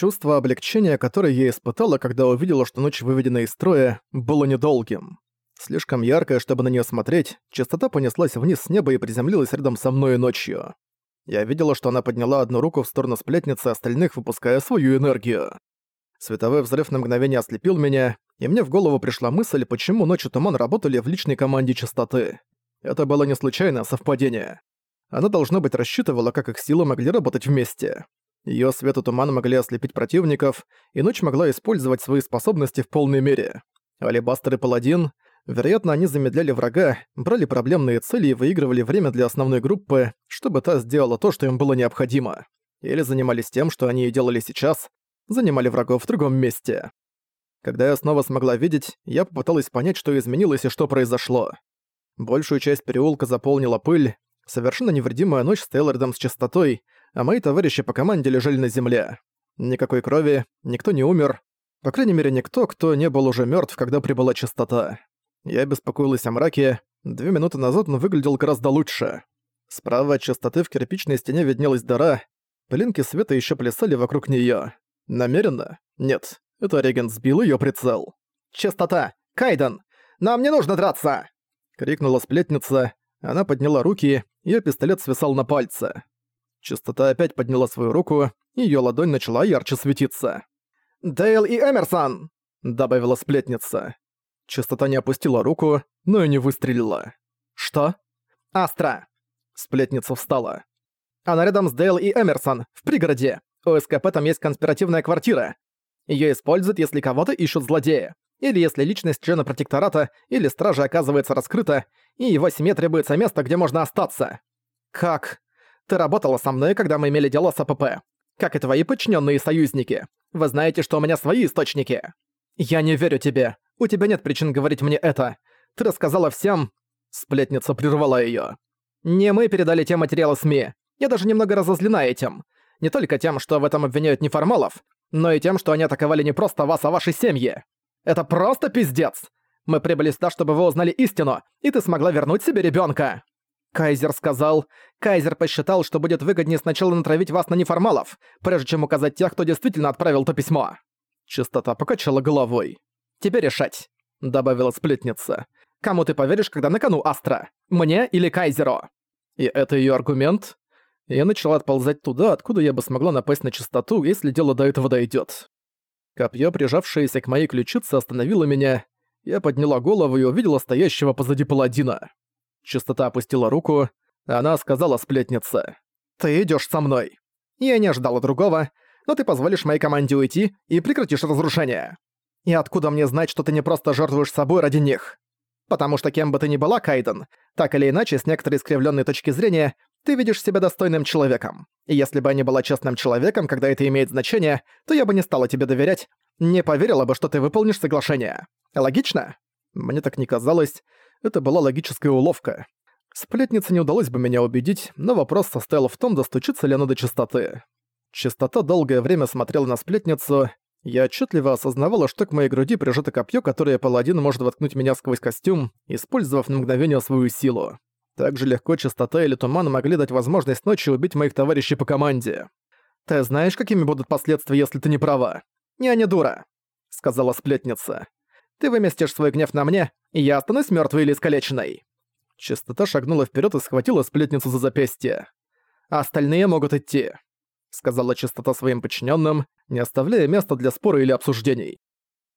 Чувство облегчения, которое я испытала, когда увидела, что ночь выведена из строя, было недолгим. Слишком яркая, чтобы на нее смотреть, частота понеслась вниз с неба и приземлилась рядом со мной ночью. Я видела, что она подняла одну руку в сторону сплетницы, остальных выпуская свою энергию. Световой взрыв на мгновение ослепил меня, и мне в голову пришла мысль, почему Ночь и Туман работали в личной команде частоты. Это было не случайное совпадение. Она, должно быть, рассчитывала, как их силы могли работать вместе. Её свет и туман могли ослепить противников, и Ночь могла использовать свои способности в полной мере. Алибастер и Паладин, вероятно, они замедляли врага, брали проблемные цели и выигрывали время для основной группы, чтобы та сделала то, что им было необходимо. Или занимались тем, что они и делали сейчас, занимали врагов в другом месте. Когда я снова смогла видеть, я попыталась понять, что изменилось и что произошло. Большую часть переулка заполнила пыль, совершенно невредимая ночь стояла рядом с частотой, а мои товарищи по команде лежали на земле. Никакой крови, никто не умер. По крайней мере, никто, кто не был уже мертв, когда прибыла чистота. Я беспокоилась о мраке. Две минуты назад он выглядел гораздо лучше. Справа от частоты в кирпичной стене виднелась дыра. Пылинки света еще плясали вокруг нее. Намеренно? Нет. Это регент сбил ее прицел. «Частота! Кайден! Нам не нужно драться!» Крикнула сплетница. Она подняла руки, ее пистолет свисал на пальце. Частота опять подняла свою руку, и её ладонь начала ярче светиться. «Дейл и Эмерсон!» — добавила сплетница. Частота не опустила руку, но и не выстрелила. «Что?» «Астра!» Сплетница встала. «Она рядом с Дейл и Эмерсон, в пригороде. У СКП там есть конспиративная квартира. Её используют, если кого-то ищут злодеи. Или если личность члена протектората или стражи оказывается раскрыта, и его семье требуется место, где можно остаться. Как? Ты работала со мной, когда мы имели дело с АПП. Как и твои подчиненные союзники. Вы знаете, что у меня свои источники. Я не верю тебе. У тебя нет причин говорить мне это. Ты рассказала всем... Сплетница прервала ее. Не мы передали те материалы СМИ. Я даже немного разозлена этим. Не только тем, что в этом обвиняют неформалов, но и тем, что они атаковали не просто вас, а ваши семьи. Это просто пиздец. Мы прибыли сюда, чтобы вы узнали истину, и ты смогла вернуть себе ребенка. Кайзер сказал, Кайзер посчитал, что будет выгоднее сначала натравить вас на неформалов, прежде чем указать тех, кто действительно отправил то письмо. Чистота покачала головой. «Тебе решать», — добавила сплетница. «Кому ты поверишь, когда на кону Астра? Мне или Кайзеру?» И это ее аргумент? Я начала отползать туда, откуда я бы смогла напасть на чистоту, если дело до этого дойдет. Копье, прижавшееся к моей ключице, остановило меня. Я подняла голову и увидела стоящего позади паладина. Чистота опустила руку, она сказала сплетнице. «Ты идёшь со мной. Я не ожидала другого, но ты позволишь моей команде уйти и прекратишь разрушение. И откуда мне знать, что ты не просто жертвуешь собой ради них? Потому что кем бы ты ни была, Кайден, так или иначе, с некоторой искривлённой точки зрения, ты видишь себя достойным человеком. И если бы я не была честным человеком, когда это имеет значение, то я бы не стала тебе доверять, не поверила бы, что ты выполнишь соглашение. Логично? Мне так не казалось. Это была логическая уловка. Сплетнице не удалось бы меня убедить, но вопрос состоял в том, достучится ли она до чистоты. Чистота долгое время смотрела на сплетницу. Я отчетливо осознавала, что к моей груди прижато копье, которое паладин может воткнуть меня сквозь костюм, использовав на мгновение свою силу. Так же легко чистота или туман могли дать возможность ночью убить моих товарищей по команде. «Ты знаешь, какими будут последствия, если ты не права?» «Я не дура», — сказала сплетница. «Ты выместишь свой гнев на мне, и я останусь мёртвой или искалеченной». Чистота шагнула вперед и схватила сплетницу за запястье. «Остальные могут идти», — сказала Чистота своим подчиненным, не оставляя места для спора или обсуждений.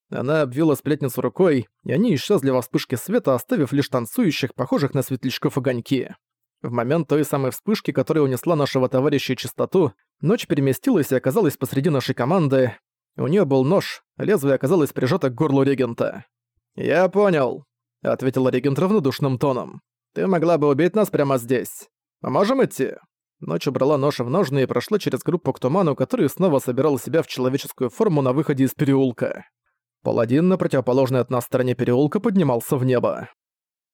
Она обвила сплетницу рукой, и они исчезли во вспышке света, оставив лишь танцующих, похожих на светлячков огоньки. В момент той самой вспышки, которая унесла нашего товарища чистоту, ночь переместилась и оказалась посреди нашей команды. У нее был нож, лезвие оказалось прижато к горлу регента. «Я понял», — ответил регент равнодушным тоном. «Ты могла бы убить нас прямо здесь. Мы можем идти?» Ночь убрала нож в ножны и прошла через группу к туману, который снова собирал себя в человеческую форму на выходе из переулка. Паладин на противоположной от нас стороне переулка поднимался в небо.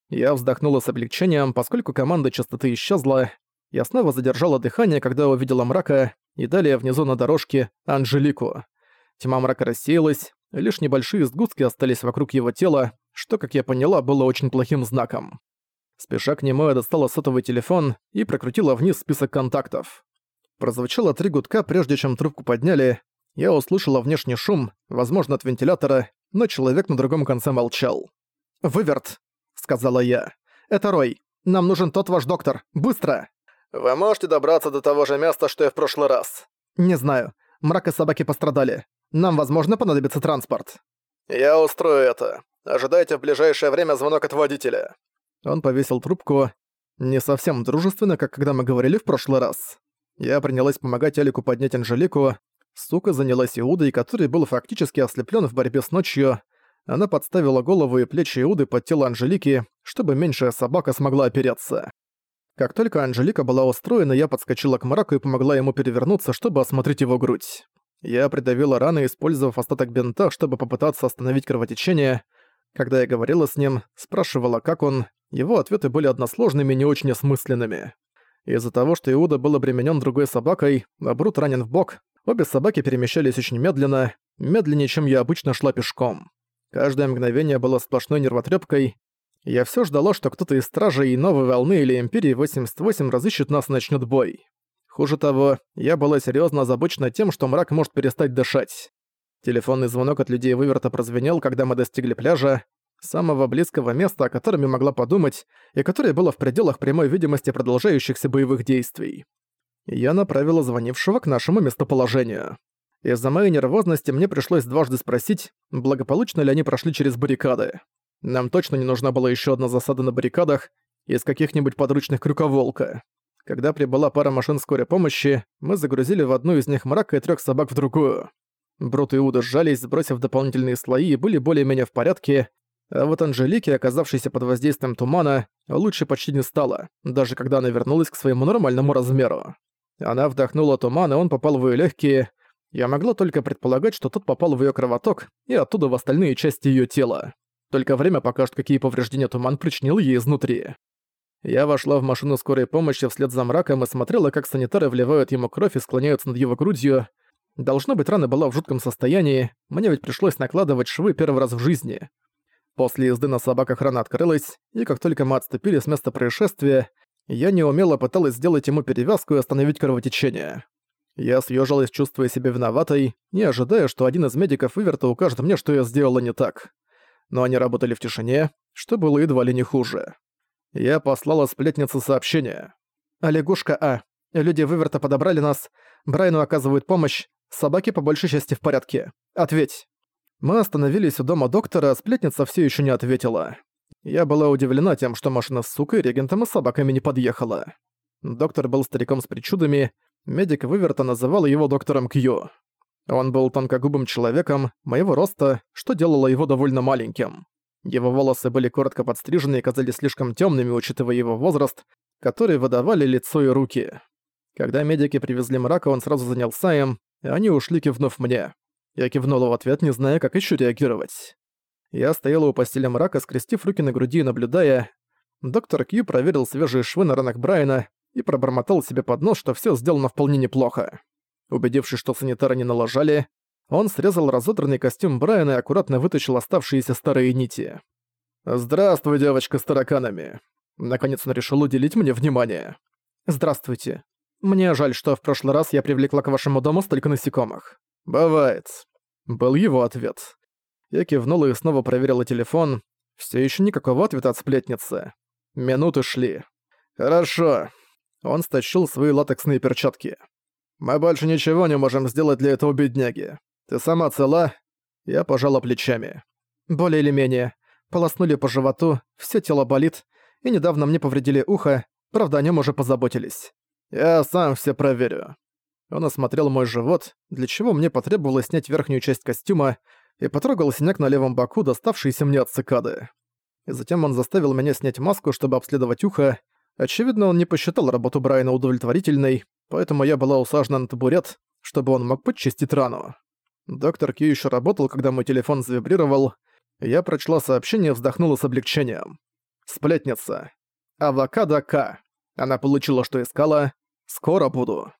Я вздохнула с облегчением, поскольку команда частоты исчезла. Я снова задержала дыхание, когда увидела мрака, и далее внизу на дорожке — Анжелику. Тьма мрака рассеялась, лишь небольшие сгустки остались вокруг его тела, что, как я поняла, было очень плохим знаком. Спеша к нему я достала сотовый телефон и прокрутила вниз список контактов. Прозвучало три гудка, прежде чем трубку подняли. Я услышала внешний шум, возможно, от вентилятора, но человек на другом конце молчал. «Выверт», — сказала я. «Это Рой. Нам нужен тот ваш доктор. Быстро!» «Вы можете добраться до того же места, что и в прошлый раз?» «Не знаю. Мрак и собаки пострадали. Нам, возможно, понадобится транспорт». «Я устрою это. Ожидайте в ближайшее время звонок от водителя». Он повесил трубку. Не совсем дружественно, как когда мы говорили в прошлый раз. Я принялась помогать Алику поднять Анжелику. Сука занялась Иудой, который был фактически ослеплен в борьбе с ночью. Она подставила голову и плечи Иуды под тело Анжелики, чтобы меньшая собака смогла опереться. Как только Анжелика была устроена, я подскочила к мраку и помогла ему перевернуться, чтобы осмотреть его грудь. Я придавила раны, использовав остаток бинта, чтобы попытаться остановить кровотечение. Когда я говорила с ним, спрашивала, как он, его ответы были односложными и не очень осмысленными. Из-за того, что Иуда был обременен другой собакой, а Брут ранен в бок, обе собаки перемещались очень медленно, медленнее, чем я обычно шла пешком. Каждое мгновение было сплошной нервотрепкой. Я все ждала, что кто-то из стражей новой волны или Империи 88 разыщет нас и начнет бой. Хуже того, я была серьезно озабочена тем, что мрак может перестать дышать. Телефонный звонок от людей выверта прозвенел, когда мы достигли пляжа, самого близкого места, о котором я могла подумать, и которое было в пределах прямой видимости продолжающихся боевых действий. Я направила звонившего к нашему местоположению. Из-за моей нервозности мне пришлось дважды спросить, благополучно ли они прошли через баррикады. Нам точно не нужна была еще одна засада на баррикадах из каких-нибудь подручных крюковолка. Когда прибыла пара машин скорой помощи, мы загрузили в одну из них мрака и трех собак в другую. Брут и Уда сжались, сбросив дополнительные слои и были более-менее в порядке, а вот Анжелике, оказавшейся под воздействием тумана, лучше почти не стало, даже когда она вернулась к своему нормальному размеру. Она вдохнула туман, и он попал в её легкие. Я могла только предполагать, что тот попал в её кровоток и оттуда в остальные части её тела. Только время покажет, какие повреждения туман причинил ей изнутри. Я вошла в машину скорой помощи вслед за мраком и смотрела, как санитары вливают ему кровь и склоняются над его грудью. Должно быть, рана была в жутком состоянии, мне ведь пришлось накладывать швы первый раз в жизни. После езды на собаках рана открылась, и как только мы отступили с места происшествия, я неумело пыталась сделать ему перевязку и остановить кровотечение. Я съёжалась, чувствуя себя виноватой, не ожидая, что один из медиков Иверта укажет мне, что я сделала не так. Но они работали в тишине, что было едва ли не хуже. Я послала сплетнице сообщение. «А лягушка А. Люди Выверта подобрали нас, Брайну оказывают помощь, собаки по большей части в порядке. Ответь». Мы остановились у дома доктора, а сплетница все еще не ответила. Я была удивлена тем, что машина с сукой, регентом и собаками не подъехала. Доктор был стариком с причудами, медик Выверта называл его доктором Кью. Он был тонкогубым человеком, моего роста, что делало его довольно маленьким. Его волосы были коротко подстрижены и казались слишком темными, учитывая его возраст, которые выдавали лицо и руки. Когда медики привезли мрака, он сразу занялся им, и они ушли, кивнув мне. Я кивнула в ответ, не зная, как еще реагировать. Я стояла у постели мрака, скрестив руки на груди и наблюдая. Доктор Кью проверил свежие швы на ранах Брайана и пробормотал себе под нос, что все сделано вполне неплохо. Убедившись, что санитары не налажали, он срезал разодранный костюм Брайана и аккуратно вытащил оставшиеся старые нити. «Здравствуй, девочка с тараканами!» Наконец он решил уделить мне внимание. «Здравствуйте. Мне жаль, что в прошлый раз я привлекла к вашему дому столько насекомых. «Бывает», — был его ответ. Я кивнула и снова проверила телефон. Все еще никакого ответа от сплетницы. Минуты шли. «Хорошо». Он стащил свои латексные перчатки. «Мы больше ничего не можем сделать для этого бедняги. Ты сама цела?» Я пожала плечами. «Более или менее. Полоснули по животу, все тело болит, и недавно мне повредили ухо, правда, о нем уже позаботились. Я сам все проверю». Он осмотрел мой живот, для чего мне потребовалось снять верхнюю часть костюма, и потрогал синяк на левом боку, доставшийся мне от цикады. И затем он заставил меня снять маску, чтобы обследовать ухо. Очевидно, он не посчитал работу Брайана удовлетворительной, поэтому я была усажена на табурет, чтобы он мог подчистить рану. Доктор Кью еще работал, когда мой телефон завибрировал. Я прочла сообщение вздохнула с облегчением. Сплетница. Авокадо К. Она получила, что искала. Скоро буду.